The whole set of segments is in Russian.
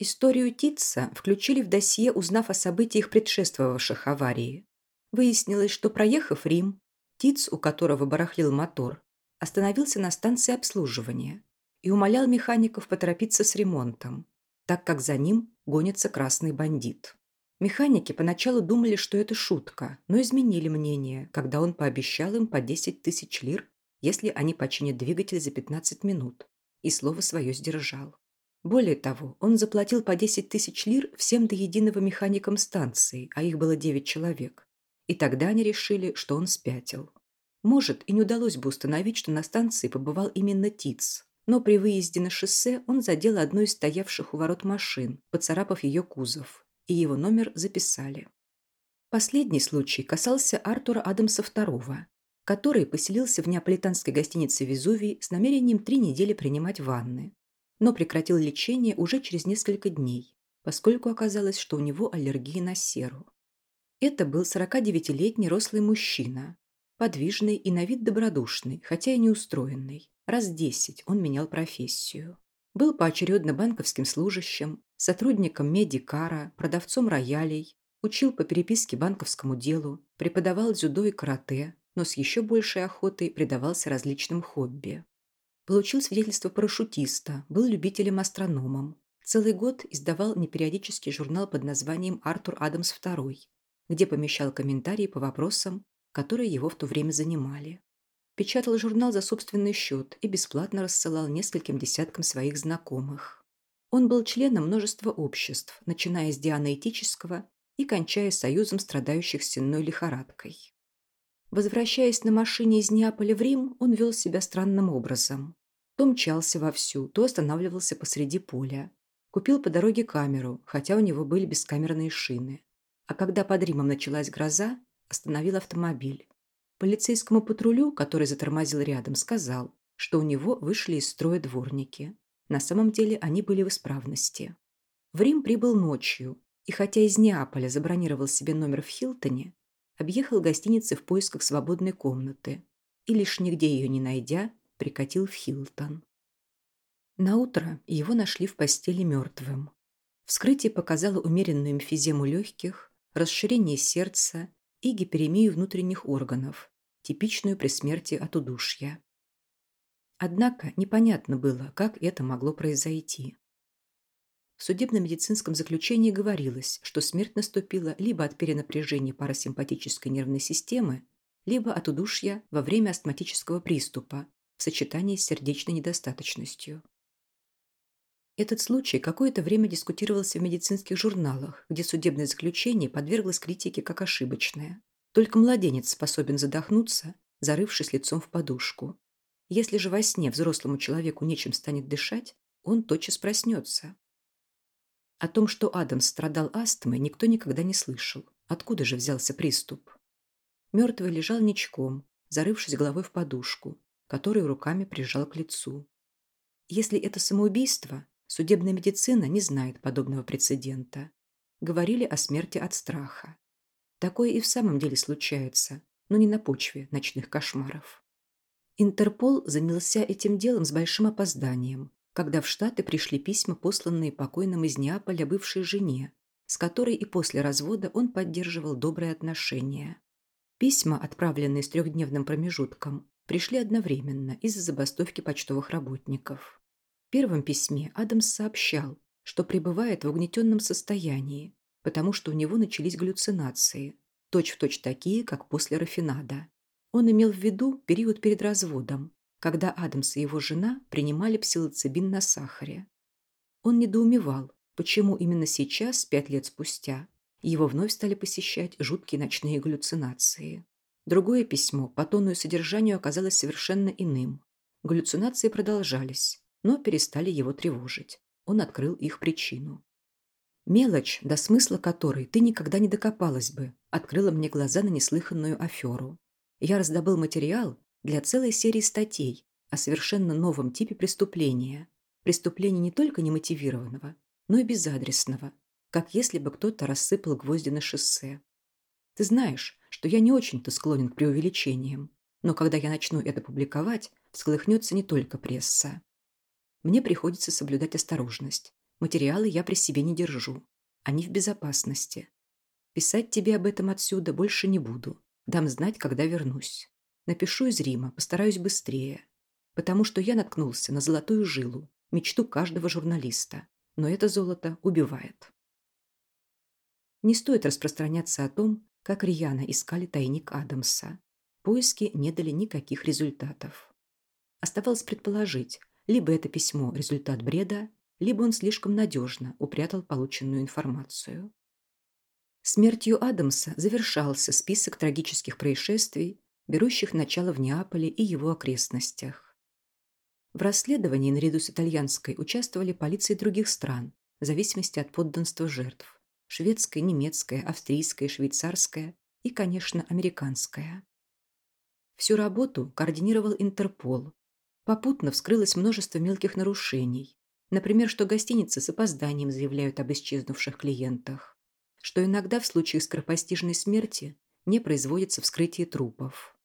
Историю Титца включили в досье, узнав о событиях, предшествовавших аварии. Выяснилось, что, проехав Рим, Тиц, у которого барахлил мотор, остановился на станции обслуживания и умолял механиков поторопиться с ремонтом, так как за ним гонится красный бандит. Механики поначалу думали, что это шутка, но изменили мнение, когда он пообещал им по 10 тысяч лир, если они починят двигатель за 15 минут, и слово свое сдержал. Более того, он заплатил по 10 тысяч лир всем до единого механикам станции, а их было 9 человек. И тогда они решили, что он спятил. Может, и не удалось бы установить, что на станции побывал именно Тиц, но при выезде на шоссе он задел одну из стоявших у ворот машин, поцарапав ее кузов, и его номер записали. Последний случай касался Артура Адамса II, который поселился в неаполитанской гостинице «Везувий» с намерением три недели принимать ванны, но прекратил лечение уже через несколько дней, поскольку оказалось, что у него аллергия на серу. Это был 49-летний рослый мужчина, подвижный и на вид добродушный, хотя и неустроенный. Раз десять он менял профессию. Был поочередно банковским служащим, сотрудником медикара, продавцом роялей, учил по переписке банковскому делу, преподавал дзюдо и карате, но с еще большей охотой предавался различным хобби. Получил свидетельство парашютиста, был любителем-астрономом. Целый год издавал непериодический журнал под названием «Артур Адамс II», где помещал комментарии по вопросам, которые его в то время занимали печатал журнал за собственный счет и бесплатно рассылал нескольким десяткам своих знакомых. Он был членом множества обществ, начиная с дианоэтического и кончая союзом страдающих сенной лихорадкой. Возвращаясь на машине из Неаполя в Рим, он вел себя странным образом. То мчался вовсю, то останавливался посреди поля. Купил по дороге камеру, хотя у него были бескамерные шины. А когда под Римом началась гроза, остановил автомобиль. Полицейскому патрулю, который затормозил рядом, сказал, что у него вышли из строя дворники. На самом деле они были в исправности. В Рим прибыл ночью, и хотя из Неаполя забронировал себе номер в Хилтоне, объехал гостиницы в поисках свободной комнаты и, лишь нигде ее не найдя, прикатил в Хилтон. Наутро его нашли в постели мертвым. Вскрытие показало умеренную эмфизему легких, расширение сердца и гиперемию внутренних органов, типичную при смерти от удушья. Однако непонятно было, как это могло произойти. В судебно-медицинском заключении говорилось, что смерть наступила либо от перенапряжения парасимпатической нервной системы, либо от удушья во время астматического приступа в сочетании с сердечной недостаточностью. Этот случай какое-то время дискутировался в медицинских журналах, где судебное заключение подверглось критике как ошибочное. Только младенец способен задохнуться, зарывшись лицом в подушку. Если же во сне взрослому человеку нечем станет дышать, он тотчас проснется. О том, что Адамс страдал астмой, никто никогда не слышал. Откуда же взялся приступ? Мертвый лежал ничком, зарывшись головой в подушку, которую руками прижал к лицу. Если это самоубийство, Судебная медицина не знает подобного прецедента. Говорили о смерти от страха. Такое и в самом деле случается, но не на почве ночных кошмаров. Интерпол занялся этим делом с большим опозданием, когда в Штаты пришли письма, посланные покойным из Неаполя бывшей жене, с которой и после развода он поддерживал добрые отношения. Письма, отправленные с трехдневным промежутком, пришли одновременно из-за забастовки почтовых работников. В первом письме Адамс сообщал, что пребывает в угнетенном состоянии, потому что у него начались галлюцинации, точь-в-точь точь такие, как после рафинада. Он имел в виду период перед разводом, когда Адамс и его жена принимали псилоцибин на сахаре. Он недоумевал, почему именно сейчас, пять лет спустя, его вновь стали посещать жуткие ночные галлюцинации. Другое письмо по тону и содержанию оказалось совершенно иным. Галлюцинации продолжались, но перестали его тревожить. Он открыл их причину. Мелочь, до смысла которой ты никогда не докопалась бы, открыла мне глаза на неслыханную аферу. Я раздобыл материал для целой серии статей о совершенно новом типе преступления. Преступления не только немотивированного, но и безадресного, как если бы кто-то рассыпал гвозди на шоссе. Ты знаешь, что я не очень-то склонен к преувеличениям, но когда я начну это публиковать, всколыхнется не только пресса. Мне приходится соблюдать осторожность, Материалы я при себе не держу. Они в безопасности. Писать тебе об этом отсюда больше не буду. Дам знать, когда вернусь. Напишу из Рима, постараюсь быстрее. Потому что я наткнулся на золотую жилу, мечту каждого журналиста. Но это золото убивает. Не стоит распространяться о том, как рьяно искали тайник Адамса. Поиски не дали никаких результатов. Оставалось предположить, либо это письмо – результат бреда, либо он слишком надежно упрятал полученную информацию. Смертью Адамса завершался список трагических происшествий, берущих начало в Неаполе и его окрестностях. В расследовании наряду с итальянской участвовали полиции других стран, в зависимости от подданства жертв – шведская, немецкая, австрийская, швейцарская и, конечно, американская. Всю работу координировал Интерпол. Попутно вскрылось множество мелких нарушений, Например, что гостиницы с опозданием заявляют об исчезнувших клиентах, что иногда в случае скоропостижной смерти не производится вскрытие трупов.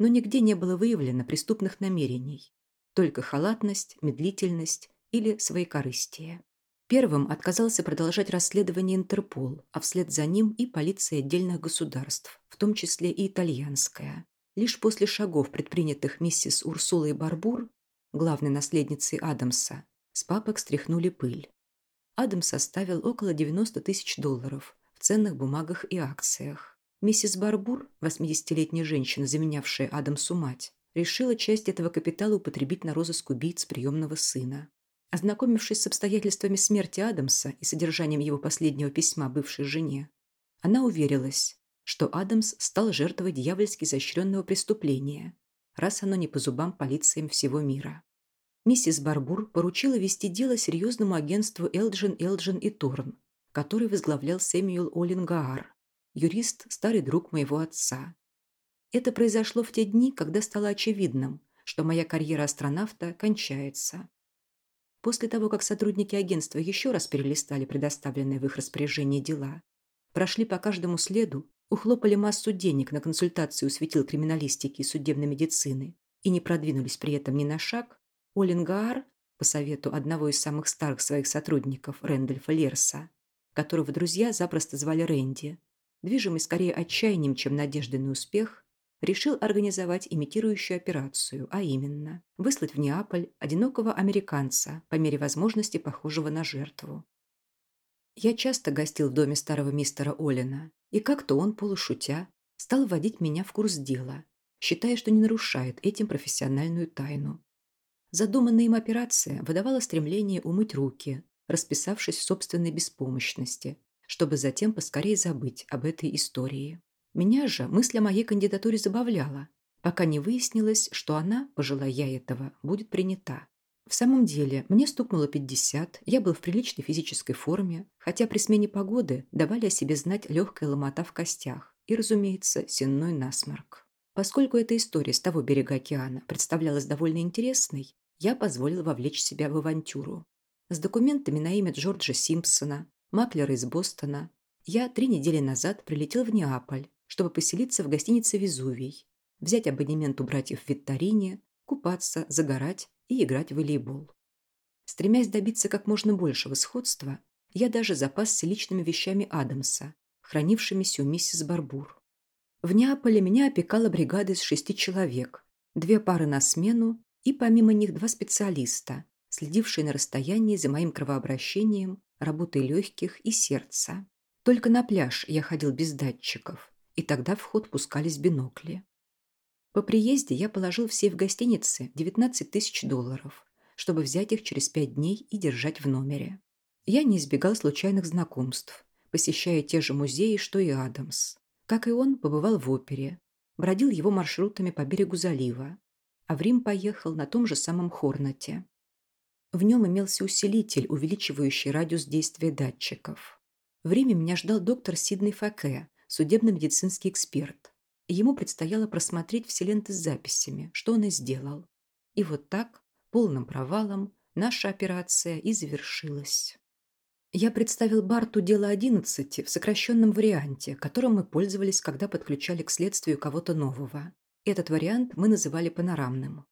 Но нигде не было выявлено преступных намерений, только халатность, медлительность или своекорыстие. Первым отказался продолжать расследование Интерпол, а вслед за ним и полиция отдельных государств, в том числе и итальянская. Лишь после шагов, предпринятых миссис Урсулой Барбур, главной наследницей Адамса, с папок стряхнули пыль. Адам составил около 90 тысяч долларов в ценных бумагах и акциях. Миссис Барбур, 80-летняя женщина, заменявшая Адамсу мать, решила часть этого капитала употребить на розыск убийц приемного сына. Ознакомившись с обстоятельствами смерти Адамса и содержанием его последнего письма бывшей жене, она уверилась, что Адамс стал жертвой дьявольски изощренного преступления, раз оно не по зубам полициям всего мира миссис Барбур поручила вести дело серьезному агентству Элджин, Элджин и Торн, который возглавлял Сэмюэл Оллингаар, юрист, старый друг моего отца. Это произошло в те дни, когда стало очевидным, что моя карьера астронавта кончается. После того, как сотрудники агентства еще раз перелистали предоставленные в их распоряжение дела, прошли по каждому следу, ухлопали массу денег на консультацию у светил криминалистики и судебной медицины и не продвинулись при этом ни на шаг, Олингар, по совету одного из самых старых своих сотрудников, Рэндольфа Лерса, которого друзья запросто звали Рэнди, движимый скорее отчаянием, чем надеждой на успех, решил организовать имитирующую операцию, а именно выслать в Неаполь одинокого американца, по мере возможности похожего на жертву. Я часто гостил в доме старого мистера Олина, и как-то он, полушутя, стал вводить меня в курс дела, считая, что не нарушает этим профессиональную тайну. Задуманная им операция выдавала стремление умыть руки, расписавшись в собственной беспомощности, чтобы затем поскорее забыть об этой истории. Меня же мысль о моей кандидатуре забавляла, пока не выяснилось, что она, пожелая я этого, будет принята. В самом деле, мне стукнуло 50, я был в приличной физической форме, хотя при смене погоды давали о себе знать легкая ломота в костях и, разумеется, сенной насморк. Поскольку эта история с того берега океана представлялась довольно интересной, я позволил вовлечь себя в авантюру. С документами на имя Джорджа Симпсона, маклера из Бостона, я три недели назад прилетел в Неаполь, чтобы поселиться в гостинице «Везувий», взять абонемент у братьев в Витторине, купаться, загорать и играть в волейбол. Стремясь добиться как можно большего сходства, я даже запасся личными вещами Адамса, хранившимися у миссис Барбур. В Неаполе меня опекала бригада из шести человек, две пары на смену и помимо них два специалиста, следившие на расстоянии за моим кровообращением, работой легких и сердца. Только на пляж я ходил без датчиков, и тогда в ход пускались бинокли. По приезде я положил в сейф гостиницы 19 тысяч долларов, чтобы взять их через пять дней и держать в номере. Я не избегал случайных знакомств, посещая те же музеи, что и Адамс. Как и он, побывал в опере, бродил его маршрутами по берегу залива, а в Рим поехал на том же самом Хорнате. В нем имелся усилитель, увеличивающий радиус действия датчиков. В Риме меня ждал доктор Сиднey Факе, судебно-медицинский эксперт. Ему предстояло просмотреть все ленты с записями, что он и сделал. И вот так, полным провалом, наша операция и завершилась. Я представил Барту дело 11 в сокращенном варианте, которым мы пользовались, когда подключали к следствию кого-то нового. Этот вариант мы называли панорамным.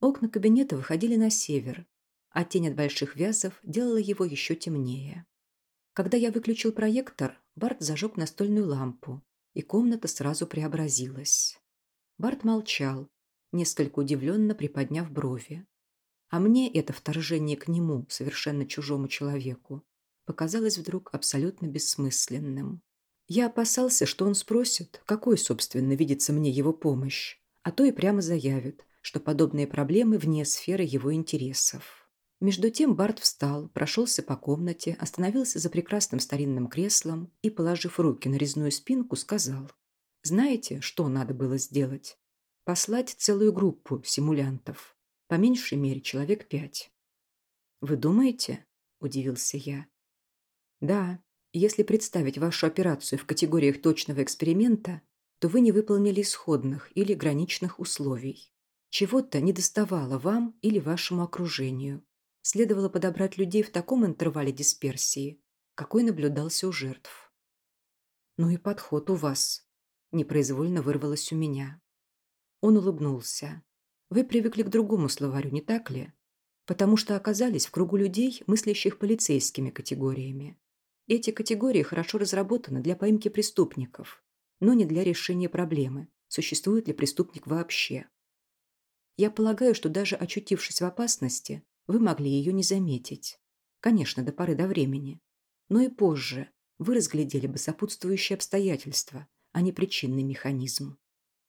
Окна кабинета выходили на север, а тень от больших вязов делала его еще темнее. Когда я выключил проектор, Барт зажег настольную лампу, и комната сразу преобразилась. Барт молчал, несколько удивленно приподняв брови. А мне это вторжение к нему, совершенно чужому человеку, показалось вдруг абсолютно бессмысленным. Я опасался, что он спросит, какой, собственно, видится мне его помощь, а то и прямо заявит, что подобные проблемы вне сферы его интересов. Между тем Барт встал, прошелся по комнате, остановился за прекрасным старинным креслом и, положив руки на резную спинку, сказал, «Знаете, что надо было сделать? Послать целую группу симулянтов. По меньшей мере человек пять. «Вы думаете?» – удивился я. «Да, если представить вашу операцию в категориях точного эксперимента, то вы не выполнили исходных или граничных условий. Чего-то не доставало вам или вашему окружению. Следовало подобрать людей в таком интервале дисперсии, какой наблюдался у жертв. «Ну и подход у вас», – непроизвольно вырвалось у меня. Он улыбнулся. Вы привыкли к другому словарю, не так ли? Потому что оказались в кругу людей, мыслящих полицейскими категориями. Эти категории хорошо разработаны для поимки преступников, но не для решения проблемы, существует ли преступник вообще. Я полагаю, что даже очутившись в опасности, вы могли ее не заметить. Конечно, до поры до времени. Но и позже вы разглядели бы сопутствующие обстоятельства, а не причинный механизм.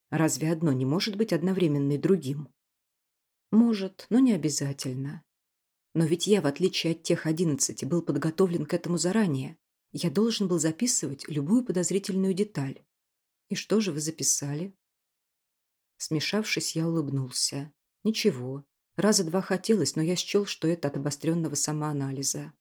Разве одно не может быть одновременно и другим? Может, но не обязательно. Но ведь я, в отличие от тех одиннадцати, был подготовлен к этому заранее. Я должен был записывать любую подозрительную деталь. И что же вы записали? Смешавшись, я улыбнулся. Ничего. Раза два хотелось, но я счел, что это от обостренного самоанализа.